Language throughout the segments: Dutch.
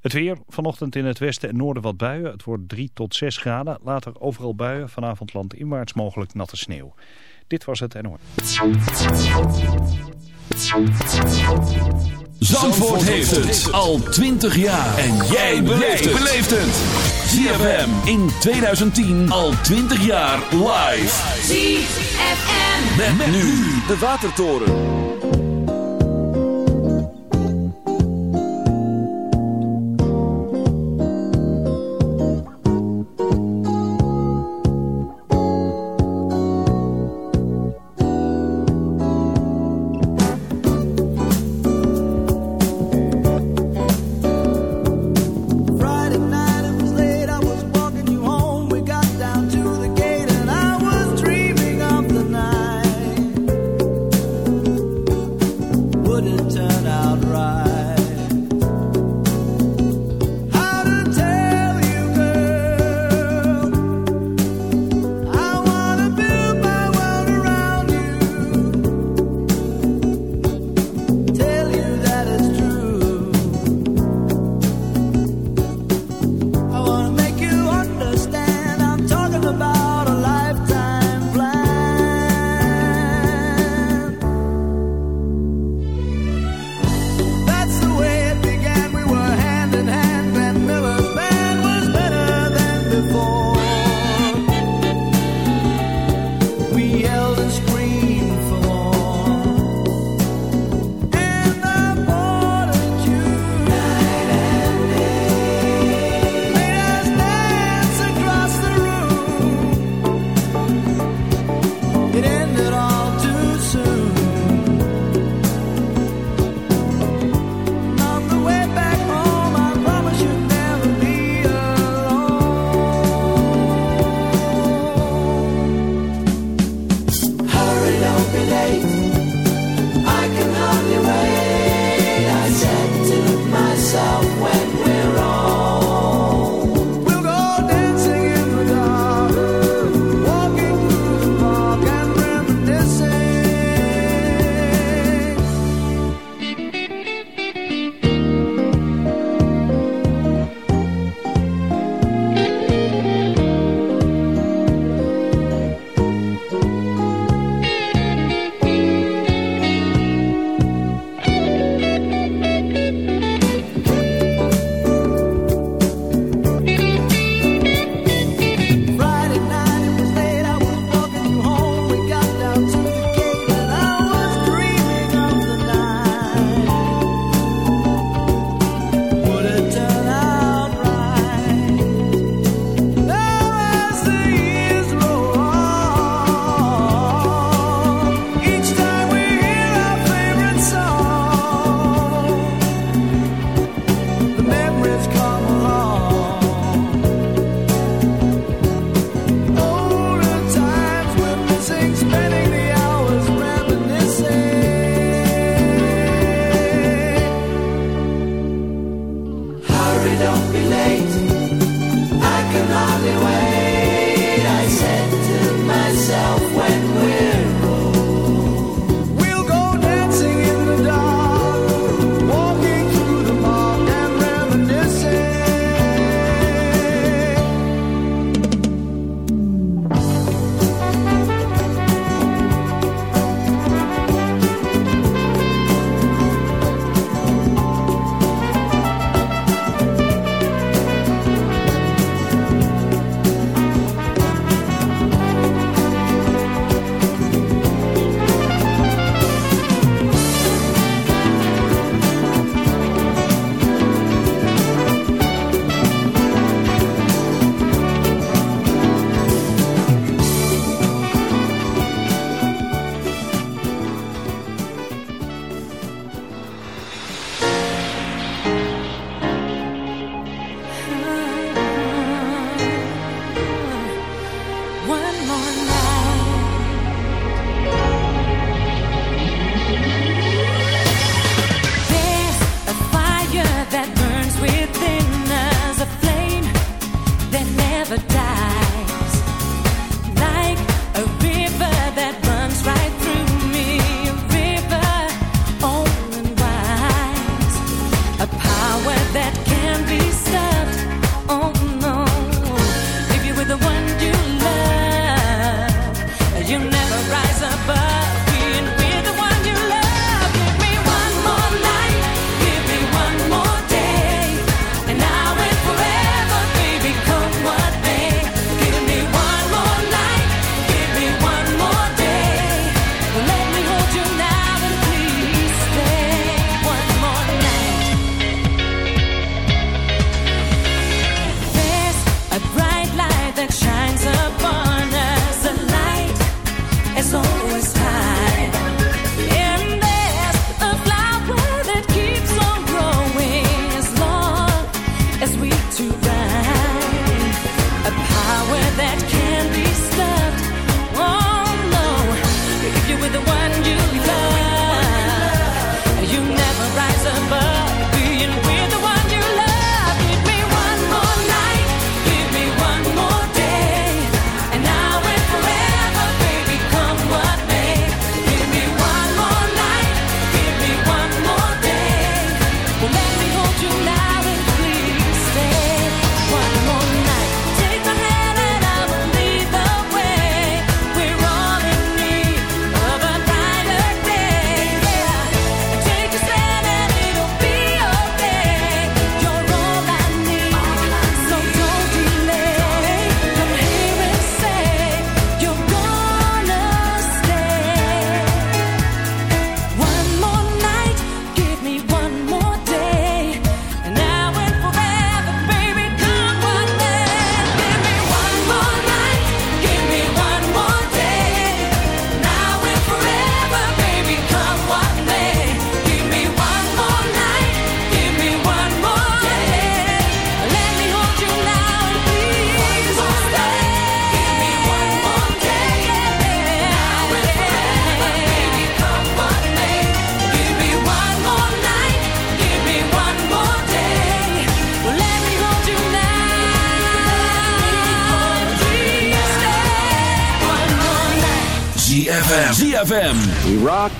Het weer, vanochtend in het westen en noorden wat buien. Het wordt 3 tot 6 graden. Later overal buien. Vanavond landinwaarts mogelijk natte sneeuw. Dit was het NOR. Zandvoort heeft het al 20 jaar. En jij beleeft het. ZFM in 2010 al 20 jaar live. ZFM. Met, met nu de Watertoren.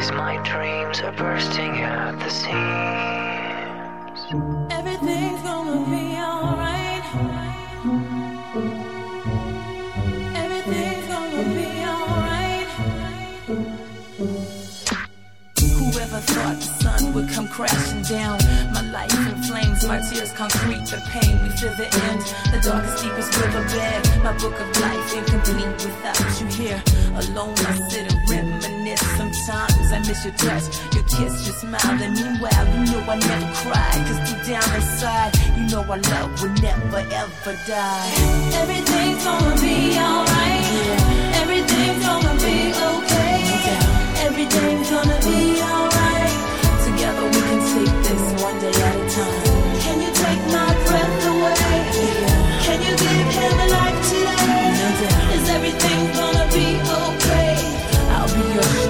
Because my dreams are bursting at the seams. Everything's gonna be alright. Everything's gonna be alright. Whoever thought the sun would come crashing down? My life in flames, my tears concrete, the pain. We feel the end, the darkest, deepest riverbed. My book of life incomplete without you here. Alone, I sit and reminisce. Sometimes I miss your touch, your kiss, your smile. And meanwhile, you know I never cry. Cause deep down inside, you know our love will never ever die. Everything's gonna be alright. Everything's gonna be okay. Everything's gonna be alright. Together we can take this one day at a time. Can you take my breath away? Can you give him a life today? Is everything gonna be okay? I'll be your.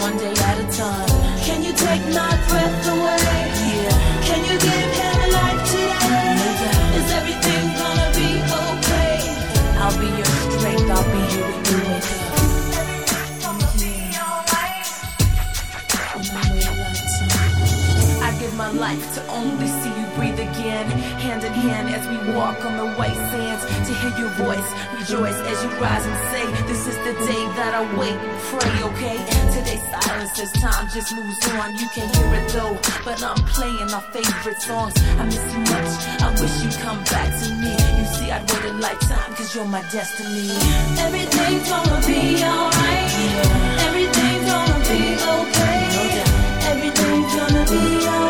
one day at a time. Can you take my breath hand as we walk on the white sands. To hear your voice, rejoice as you rise and say, This is the day that I wait and pray, okay? Today's silence as time just moves on. You can hear it though, but I'm playing our favorite songs. I miss you much, I wish you'd come back to me. You see, I'd wait a lifetime, cause you're my destiny. Everything's gonna be alright. Everything's gonna be okay. Everything's gonna be alright.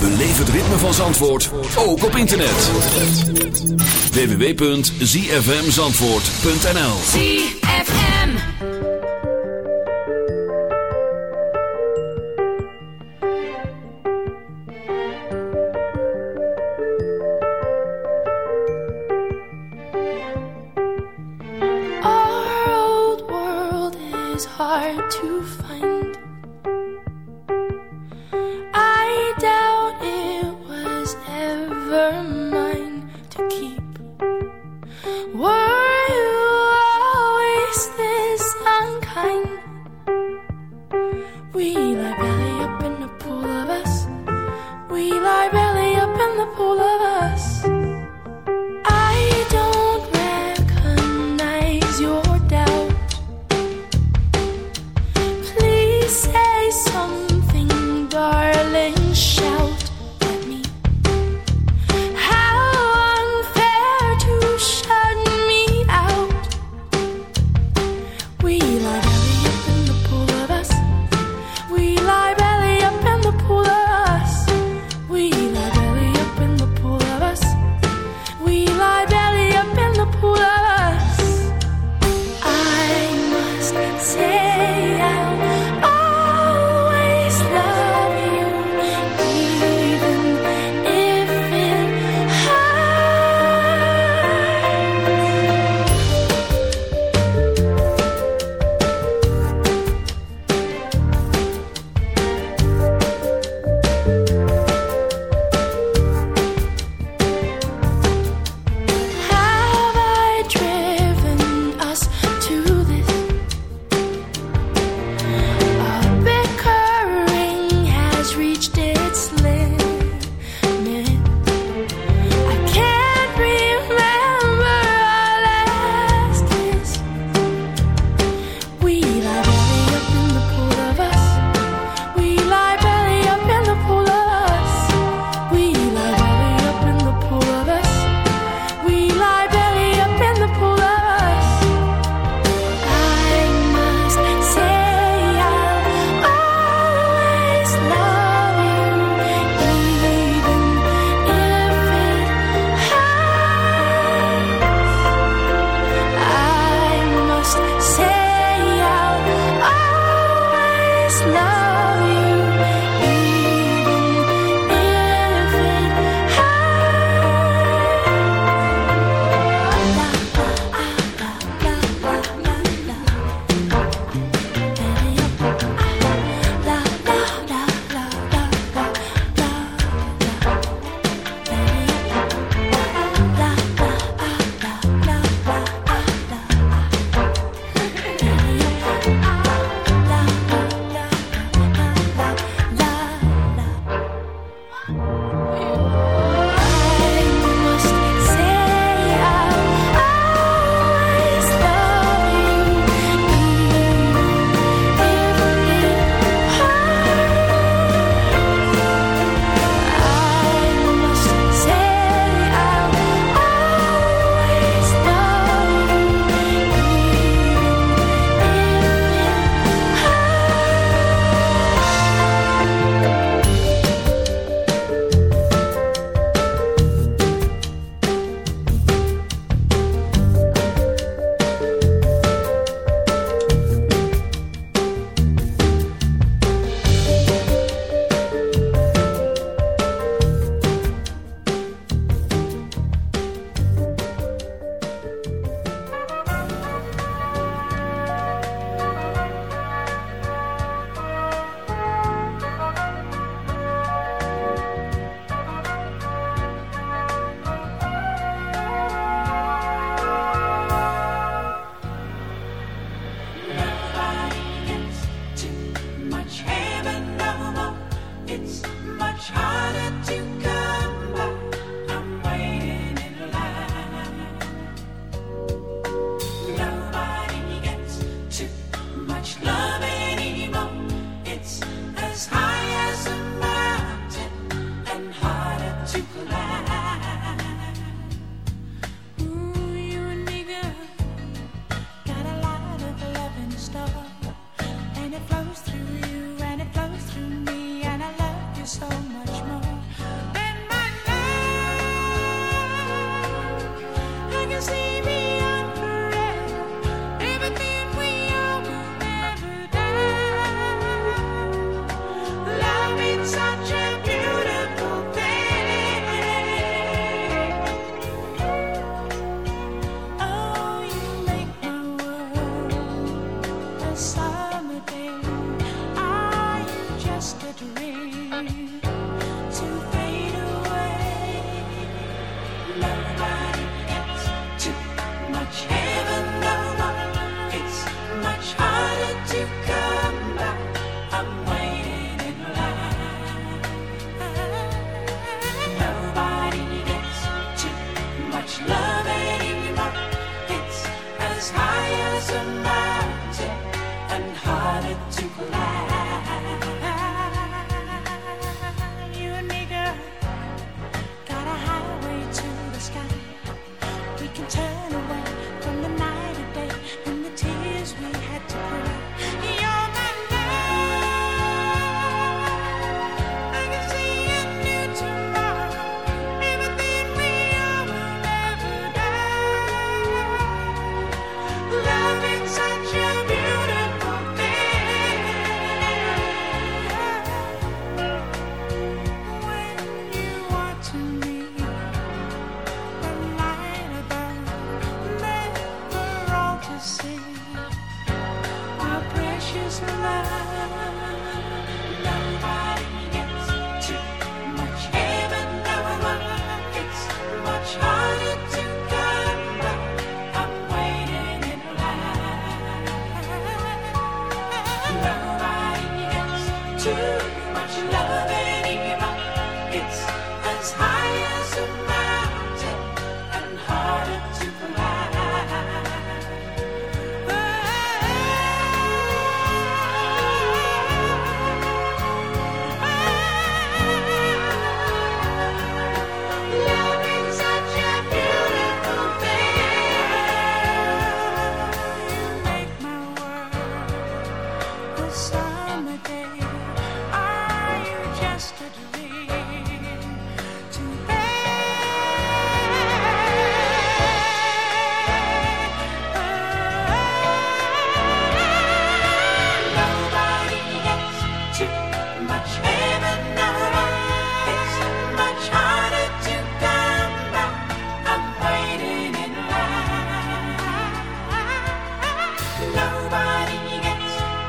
Beleef het ritme van Zandvoort, ook op internet. www.zfmzandvoort.nl ZFM. Our old world is hard to find.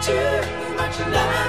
too much love.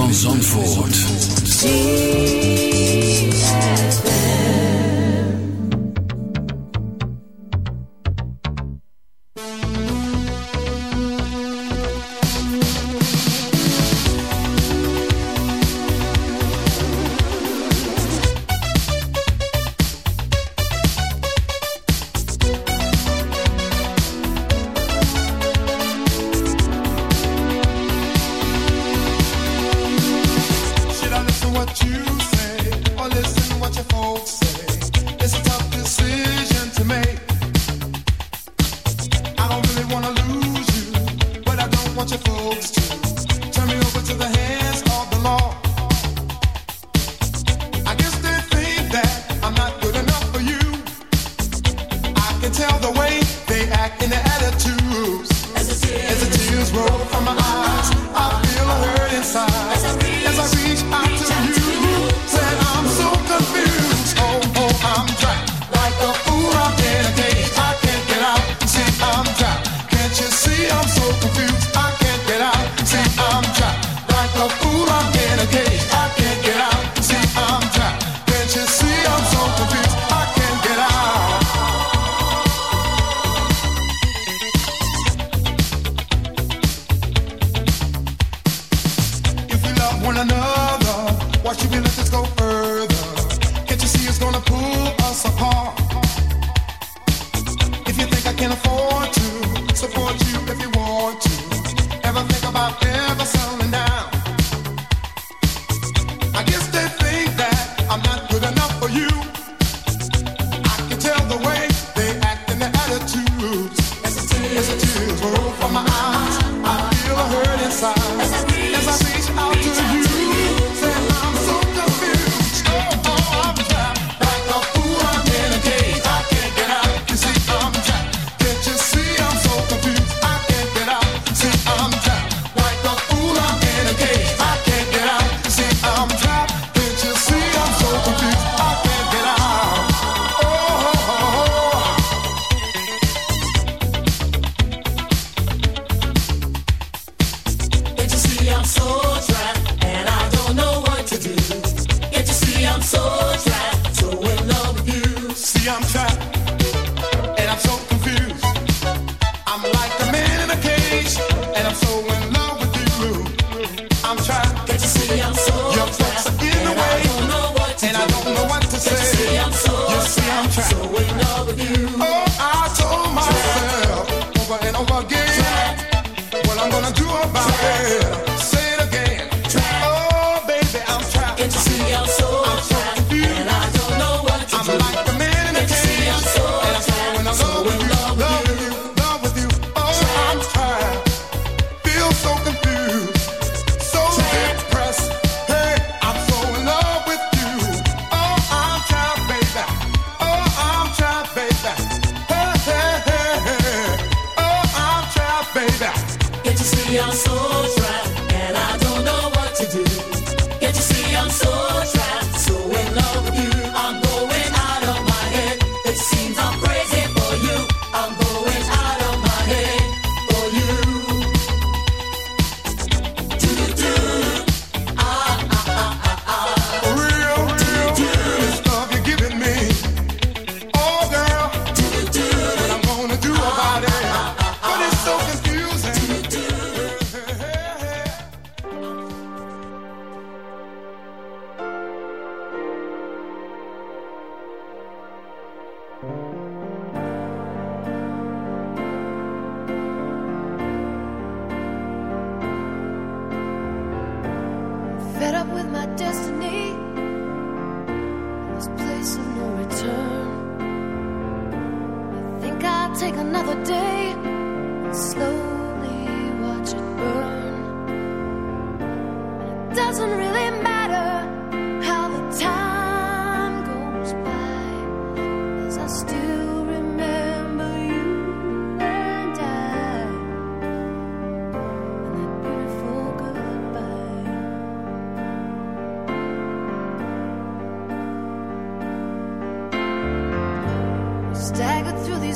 van Zandvoort. tears roll from my eyes. I feel a hurt inside.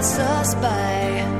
pass us by.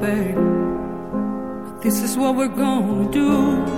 burden. This is what we're gonna do.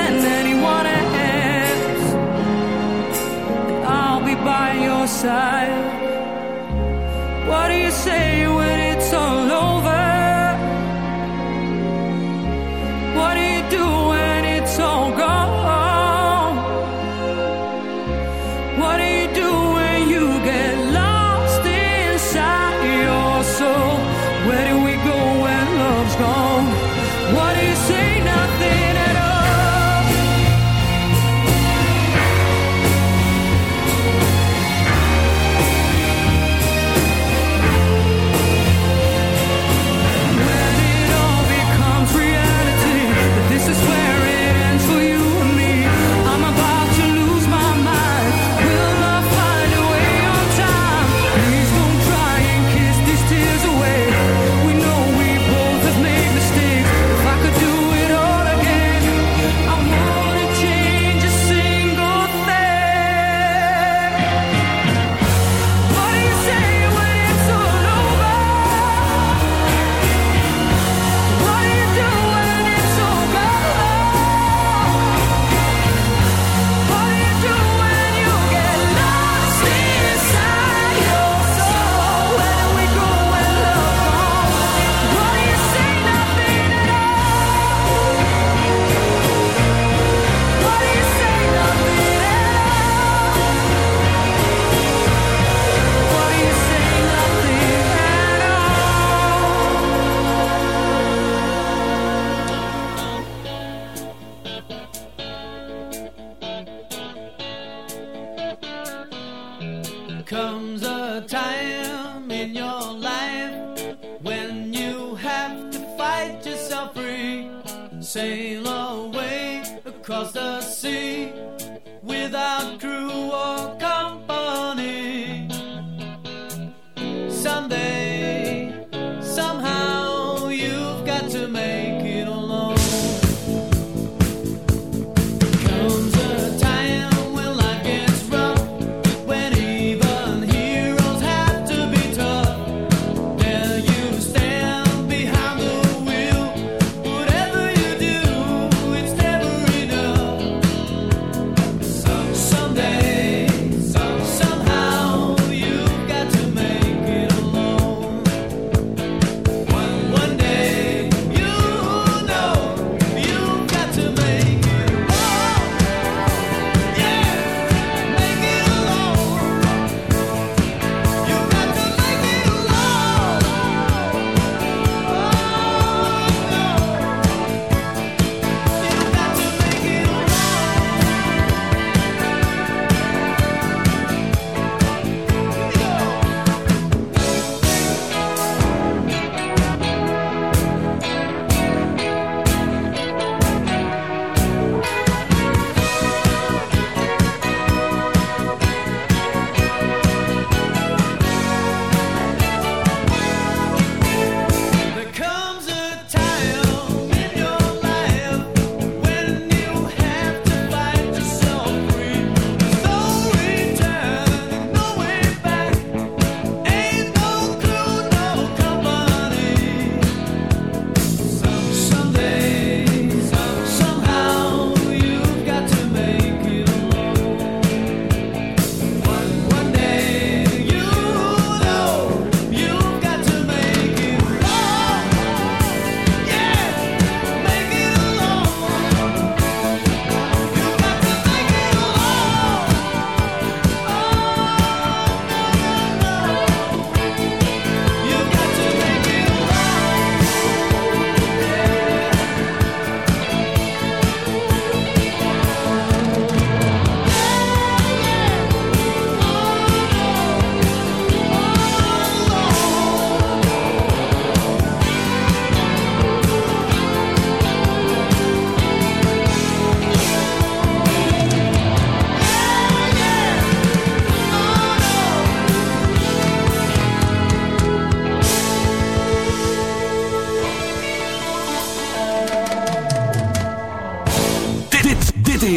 side.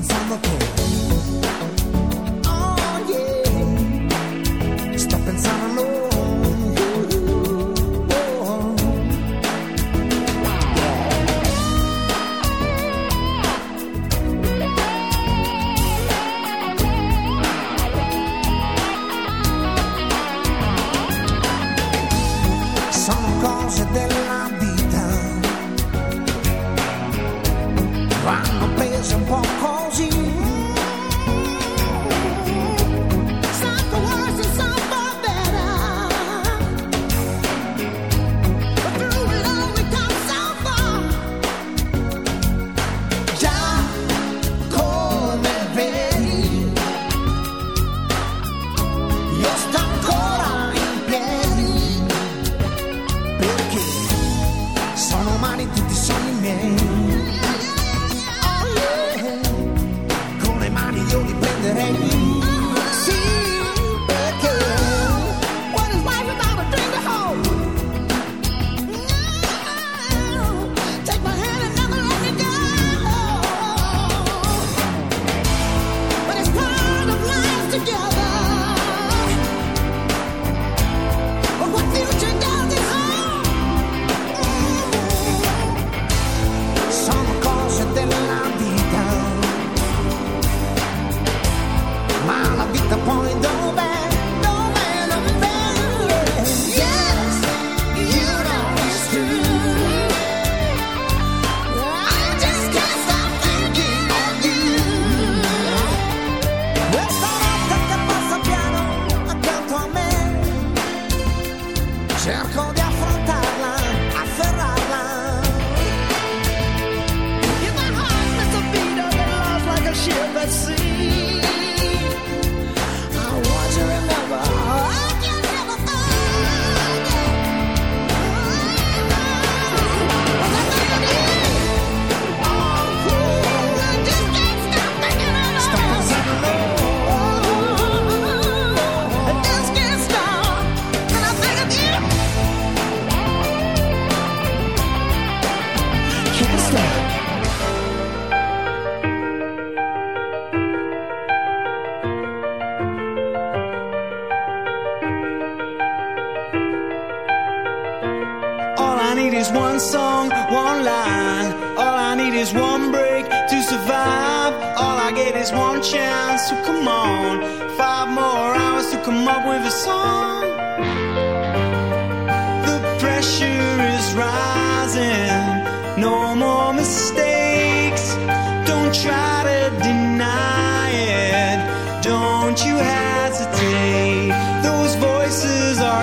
pensando que